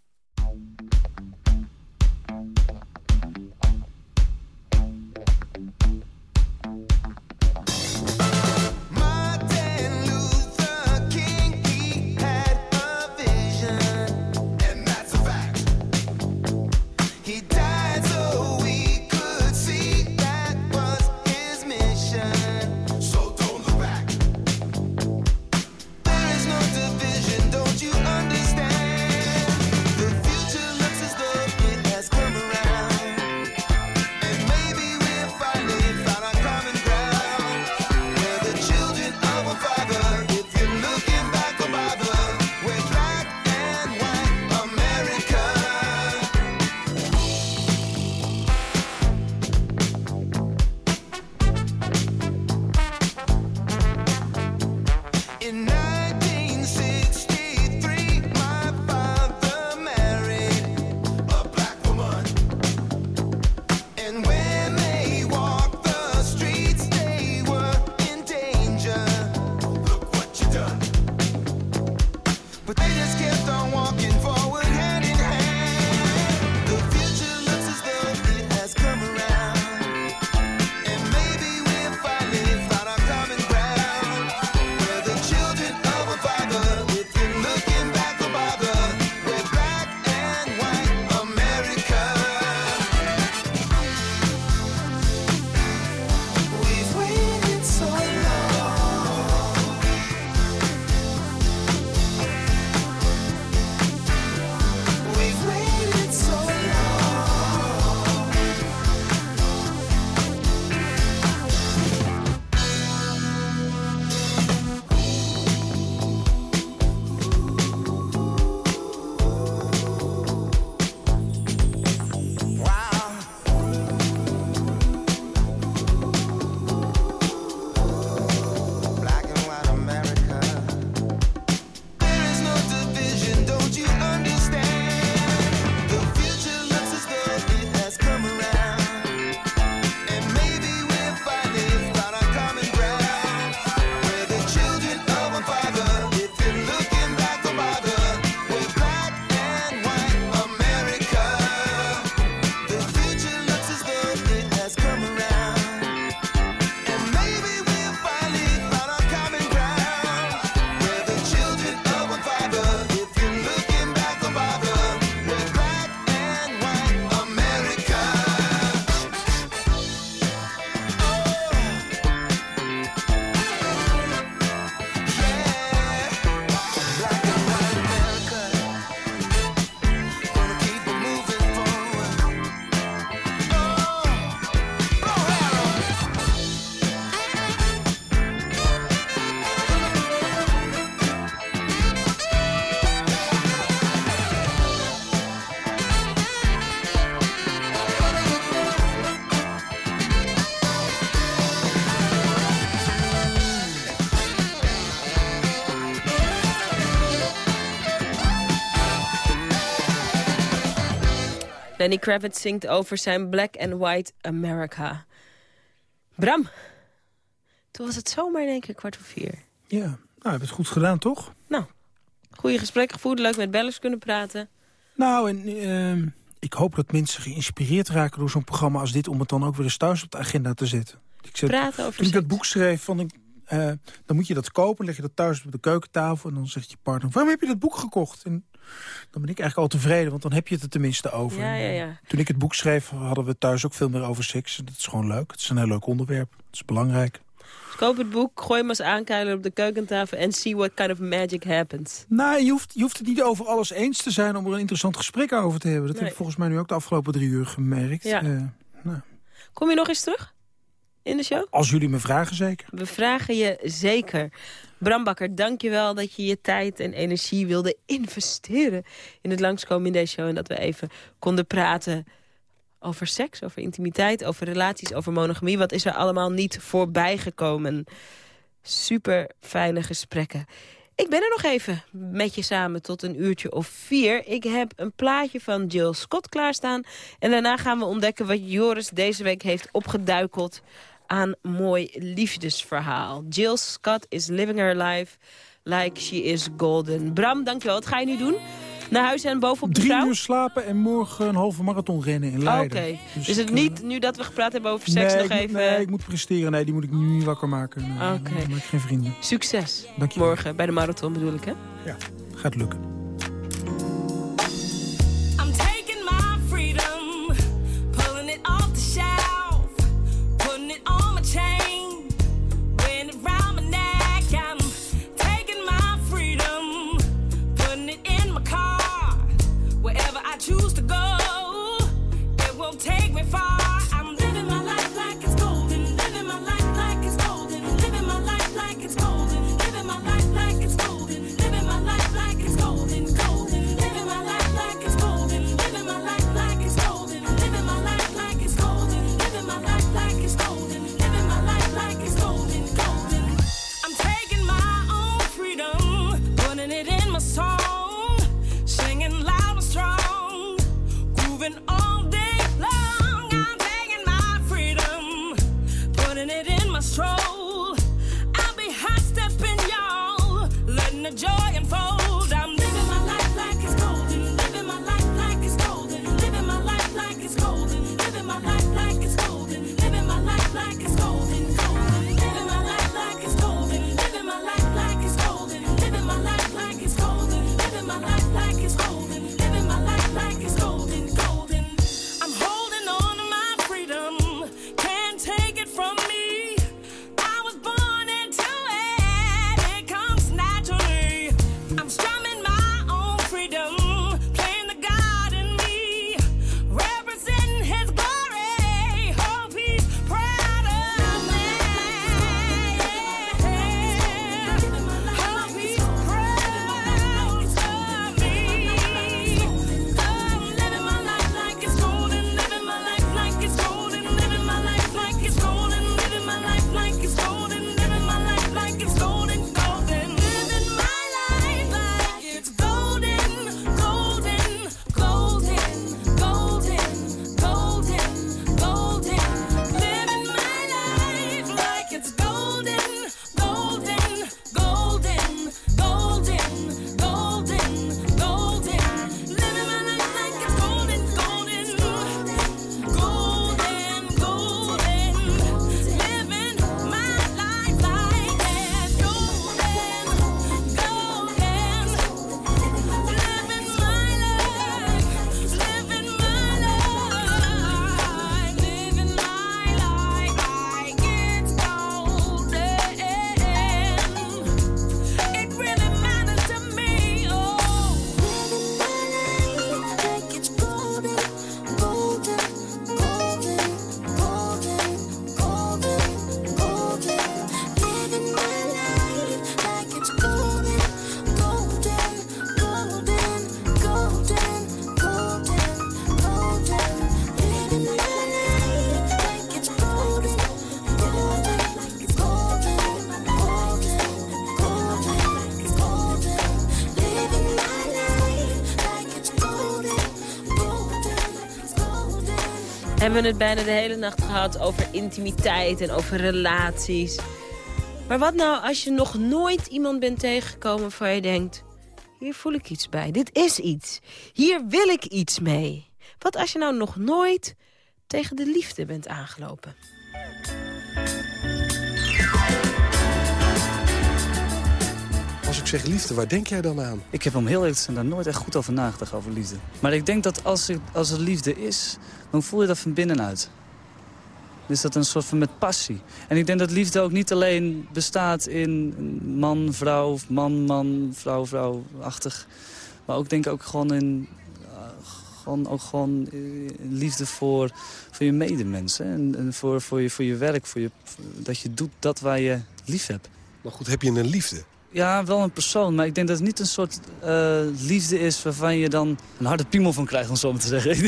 Lenny Kravitz zingt over zijn Black and White America. Bram, toen was het zomaar in één keer kwart voor vier. Ja, nou, heb het goed gedaan, toch? Nou, goede gesprek gevoerd, leuk met bellers kunnen praten. Nou, en ehm, ik hoop dat mensen geïnspireerd raken door zo'n programma als dit... om het dan ook weer eens thuis op de agenda te zetten. Ik zet, Praten over toen ik dat boek schreef, van ik, eh, dan moet je dat kopen, leg je dat thuis op de keukentafel... en dan zegt je partner, waarom heb je dat boek gekocht? En dan ben ik eigenlijk al tevreden, want dan heb je het er tenminste over. Ja, ja, ja. Toen ik het boek schreef, hadden we thuis ook veel meer over seks. Dat is gewoon leuk. Het is een heel leuk onderwerp. Het is belangrijk. Dus koop het boek, gooi hem als aankuiler op de keukentafel... en see what kind of magic happens. Nou, je hoeft, je hoeft het niet over alles eens te zijn om er een interessant gesprek over te hebben. Dat heb ik volgens mij nu ook de afgelopen drie uur gemerkt. Ja. Eh, nou, Kom je nog eens terug in de show? als jullie me vragen, zeker. We vragen je zeker. Bram Bakker, dank je wel dat je je tijd en energie wilde investeren... in het langskomen in deze show. En dat we even konden praten over seks, over intimiteit... over relaties, over monogamie. Wat is er allemaal niet voorbij gekomen? Super fijne gesprekken. Ik ben er nog even met je samen tot een uurtje of vier. Ik heb een plaatje van Jill Scott klaarstaan. En daarna gaan we ontdekken wat Joris deze week heeft opgeduikeld aan mooi liefdesverhaal. Jill Scott is living her life like she is golden. Bram, dankjewel. Wat ga je nu doen? Naar huis en bovenop de Drie vrouw? uur slapen en morgen een halve marathon rennen in Oké. Leiden. Dus, Dus het niet, nu dat we gepraat hebben over seks, nee, nog moet- even... Nee, ik moet presteren. Nee, die moet ik nu niet wakker maken. Oké. Dan maak ik geen vrienden. Succes. Dank je. Morgen bij de marathon bedoel ik, hè? Ja, gaat lukken. Hebben we het bijna de hele nacht gehad over intimiteit en over relaties. Maar wat nou als je nog nooit iemand bent tegengekomen waarvan je denkt... hier voel ik iets bij, dit is iets, hier wil ik iets mee. Wat als je nou nog nooit tegen de liefde bent aangelopen? Als ik zeg liefde, waar denk jij dan aan? Ik heb om heel eerlijk zijn daar nooit echt goed over nagedacht over liefde. Maar ik denk dat als, er, als er liefde is, dan voel je dat van binnenuit. Dus dat een soort van met passie. En ik denk dat liefde ook niet alleen bestaat in man, vrouw, man, man, vrouw, vrouw-achtig. Maar ook denk ik ook gewoon in uh, gewoon, ook gewoon eh, liefde voor, voor je medemens. Hè? En, en voor, voor, je, voor je werk, voor je, dat je doet dat waar je lief hebt. Maar goed, heb je een liefde? Ja, wel een persoon, maar ik denk dat het niet een soort uh, liefde is... waarvan je dan een harde piemel van krijgt, om zo maar te zeggen.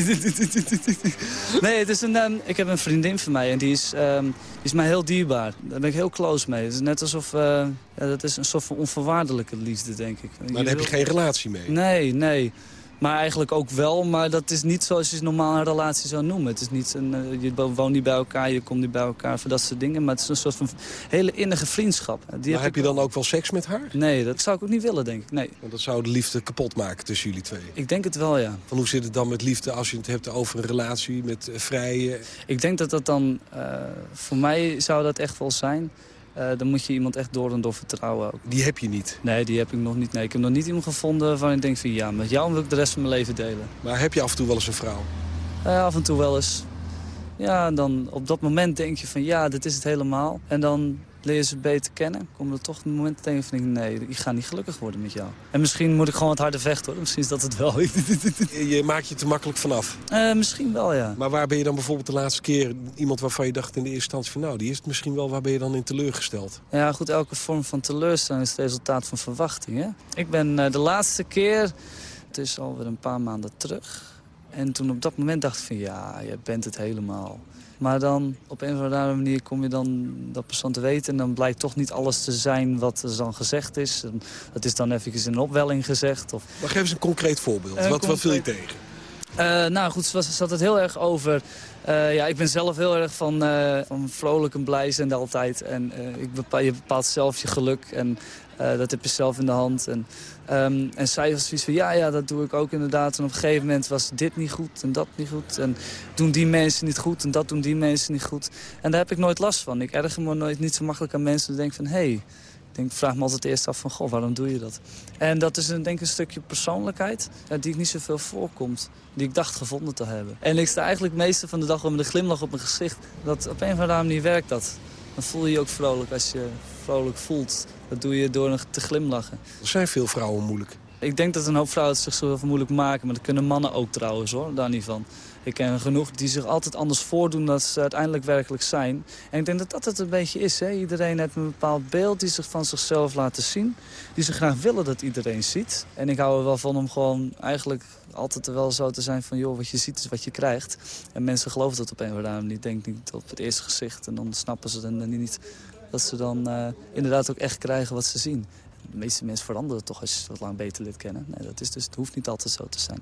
nee, het is een, um, ik heb een vriendin van mij en die is, um, die is mij heel dierbaar. Daar ben ik heel close mee. Het is net alsof... Uh, ja, dat is een soort van onvoorwaardelijke liefde, denk ik. Maar daar heb je geen relatie mee? Nee, nee. Maar eigenlijk ook wel, maar dat is niet zoals je normaal een relatie zou noemen. Het is niet een, uh, je woont niet bij elkaar, je komt niet bij elkaar voor dat soort dingen. Maar het is een soort van hele innige vriendschap. Die maar heb, je dan ook wel seks met haar? Nee, dat zou ik ook niet willen, denk ik. Nee. Want dat zou de liefde kapot maken tussen jullie twee? Ik denk het wel, ja. Van hoe zit het dan met liefde als je het hebt over een relatie met uh, vrije... Ik denk dat dat dan, uh, voor mij zou dat echt wel zijn... Uh, dan moet je iemand echt door en door vertrouwen. Ook. Die heb je niet? Nee, die heb ik nog niet. Nee, ik heb nog niet iemand gevonden waarvan ik denk van ja, met jou wil ik de rest van mijn leven delen. Maar heb je af en toe wel eens een vrouw? Uh, af en toe wel eens. Ja, dan op dat moment denk je van ja, dit is het helemaal. En dan leer je ze beter kennen. Kom er toch een moment tegen van ik, nee, ik ga niet gelukkig worden met jou. En misschien moet ik gewoon wat harder vechten hoor. Misschien is dat het wel. je maakt je te makkelijk vanaf? Uh, misschien wel, ja. Maar waar ben je dan bijvoorbeeld de laatste keer iemand waarvan je dacht in de eerste instantie van nou, die is het misschien wel, waar ben je dan in teleurgesteld? Ja, goed, elke vorm van teleurstelling is het resultaat van verwachting. Hè? Ik ben uh, de laatste keer, het is alweer een paar maanden terug. En toen op dat moment dacht ik van ja, je bent het helemaal. Maar dan op een of andere manier kom je dan dat persoon te weten... en dan blijkt toch niet alles te zijn wat er dan gezegd is. En dat is dan even in een opwelling gezegd. Of... Maar geef eens een concreet voorbeeld. Wat, concreet... wat viel je tegen? Uh, nou goed, ze zat het heel erg over... Uh, ja, ik ben zelf heel erg van, uh, van vrolijk en blij zijn altijd. En ik bepaal, je bepaalt zelf je geluk en dat heb je zelf in de hand. En, um, en zij was zoiets van, ja, ja, dat doe ik ook inderdaad. En op een gegeven moment was dit niet goed en dat niet goed. En doen die mensen niet goed en dat doen die mensen niet goed. En daar heb ik nooit last van. Ik erger me nooit niet zo makkelijk aan mensen die denken van... hé, hey, ik vraag me altijd eerst af van, goh, waarom doe je dat? En dat is een, denk ik een stukje persoonlijkheid ja, die ik niet zoveel voorkomt. Die ik dacht gevonden te hebben. En ik sta eigenlijk meeste van de dag met een glimlach op mijn gezicht. Dat op een of andere manier werkt dat. Dan voel je je ook vrolijk als je vrolijk voelt. Dat doe je door te glimlachen. Er zijn veel vrouwen moeilijk. Ik denk dat een hoop vrouwen het zich zo moeilijk maken. Maar dat kunnen mannen ook trouwens hoor, daar niet van. Ik ken genoeg die zich altijd anders voordoen dan ze uiteindelijk werkelijk zijn. En ik denk dat dat het een beetje is. Hè? Iedereen heeft een bepaald beeld die zich van zichzelf laten zien. Die ze graag willen dat iedereen ziet. En ik hou er wel van om gewoon eigenlijk altijd wel zo te zijn van... joh, wat je ziet is wat je krijgt. En mensen geloven dat op een of andere manier. Denk niet op het eerste gezicht. En dan snappen ze dan niet dat ze dan uh, inderdaad ook echt krijgen wat ze zien. De meeste mensen veranderen toch als ze wat lang beter leert kennen. Nee, dat is dus, het hoeft niet altijd zo te zijn.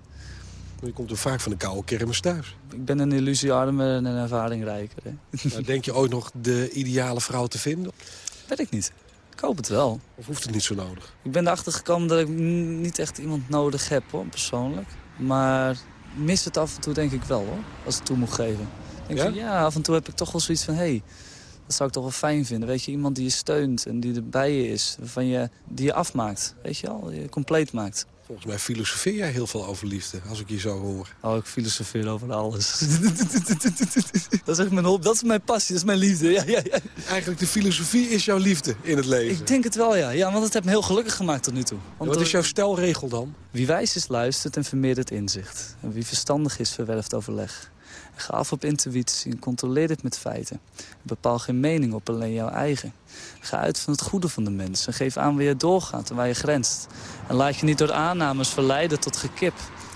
Je komt er vaak van de koude kermis thuis. Ik ben een illusiearmer en een ervaringrijker. Hè? Nou, denk je ooit nog de ideale vrouw te vinden? Weet ik niet. Ik hoop het wel. Of hoeft het niet zo nodig? Ik ben erachter gekomen dat ik niet echt iemand nodig heb, hoor, persoonlijk. Maar mis het af en toe denk ik wel, hoor, als ik toe moet geven. Denk ja? Van, ja, af en toe heb ik toch wel zoiets van... Hey, dat zou ik toch wel fijn vinden. Weet je, iemand die je steunt en die er bij je is. Van je, die je afmaakt, weet je al, je compleet maakt. Volgens mij filosofeer jij heel veel over liefde, als ik je zo hoor. Oh, ik filosofeer over alles. dat is echt mijn hoop, dat is mijn passie, dat is mijn liefde. Ja, ja, ja. Eigenlijk de filosofie is jouw liefde in het leven. Ik denk het wel, ja. ja want het heeft me heel gelukkig gemaakt tot nu toe. Want wat is jouw stelregel dan? Wie wijs is, luistert en vermeerdert inzicht. En wie verstandig is, verwerft overleg. Ga af op intuïtie en controleer dit met feiten. Bepaal geen mening op alleen jouw eigen. Ga uit van het goede van de mens en geef aan waar je doorgaat en waar je grenst. En laat je niet door aannames verleiden tot gekip.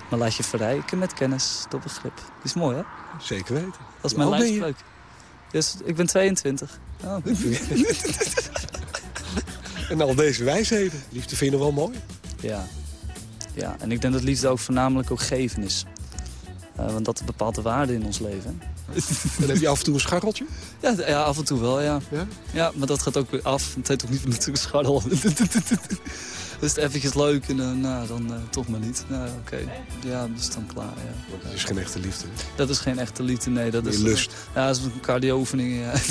Maar laat je verrijken met kennis tot begrip. Die is mooi, hè? Zeker weten. Dat is mijn lijfspreuk. Dus ik ben 22. Oh. en al deze wijsheden. Liefde vind je wel mooi? Ja. ja. En ik denk dat liefde ook voornamelijk ook geven is. Uh, want dat bepaalt de waarde in ons leven. En heb je af en toe een scharreltje? Ja, ja, af en toe wel, ja. Ja? Ja, maar dat gaat ook weer af. Het heet ook niet natuurlijk scharrel. is het eventjes leuk en dan, nou, dan eh, toch maar niet. Nou, oké. Ja, is dan klaar, ja. Dat is geen echte liefde. Dat is geen echte liefde, nee. Dat is, lust. Ja, dat is een cardio-oefening, ja.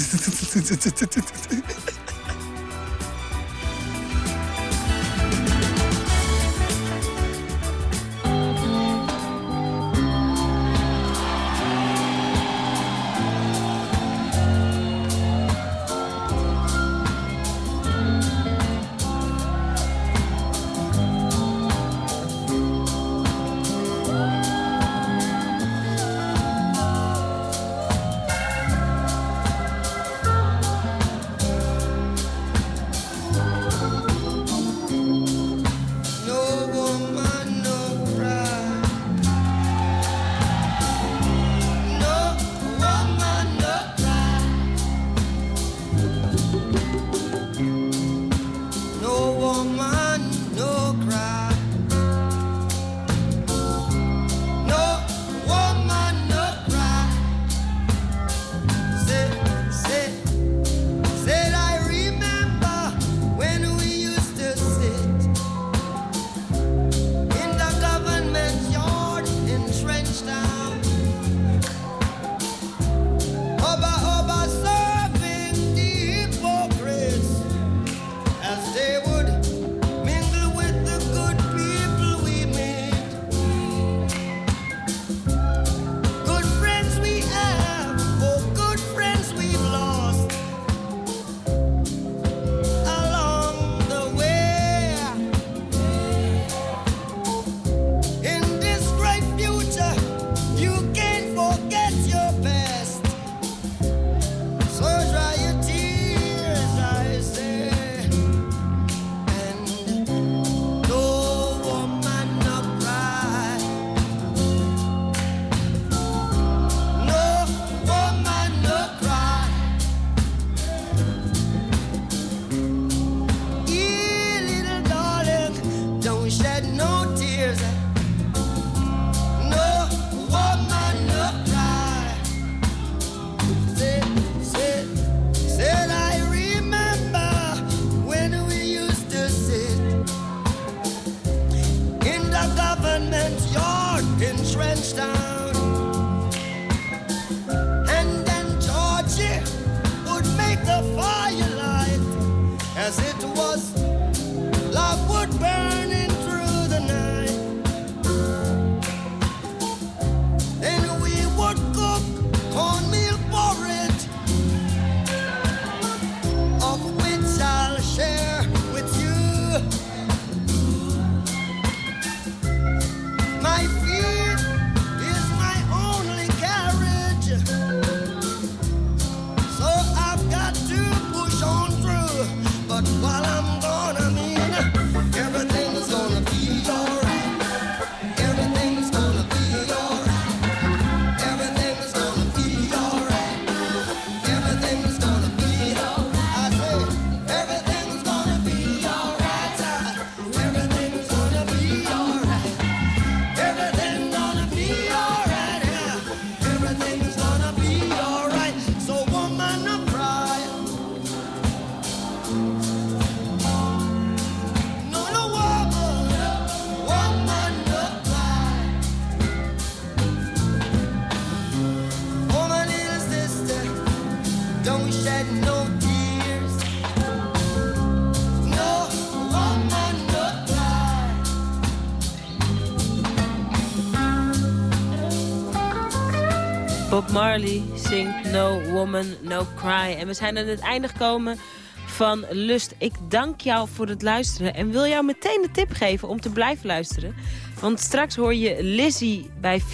Marley zingt No Woman, No Cry. En we zijn aan het einde gekomen van Lust. Ik dank jou voor het luisteren en wil jou meteen de tip geven om te blijven luisteren. Want straks hoor je Lizzie bij 4-7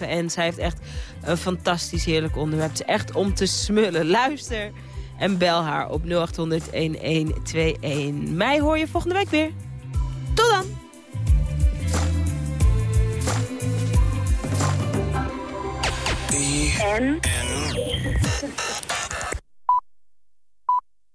en zij heeft echt een fantastisch heerlijk onderwerp. Het echt om te smullen. Luister en bel haar op 0800 1121. Mij hoor je volgende week weer. Tot dan! And.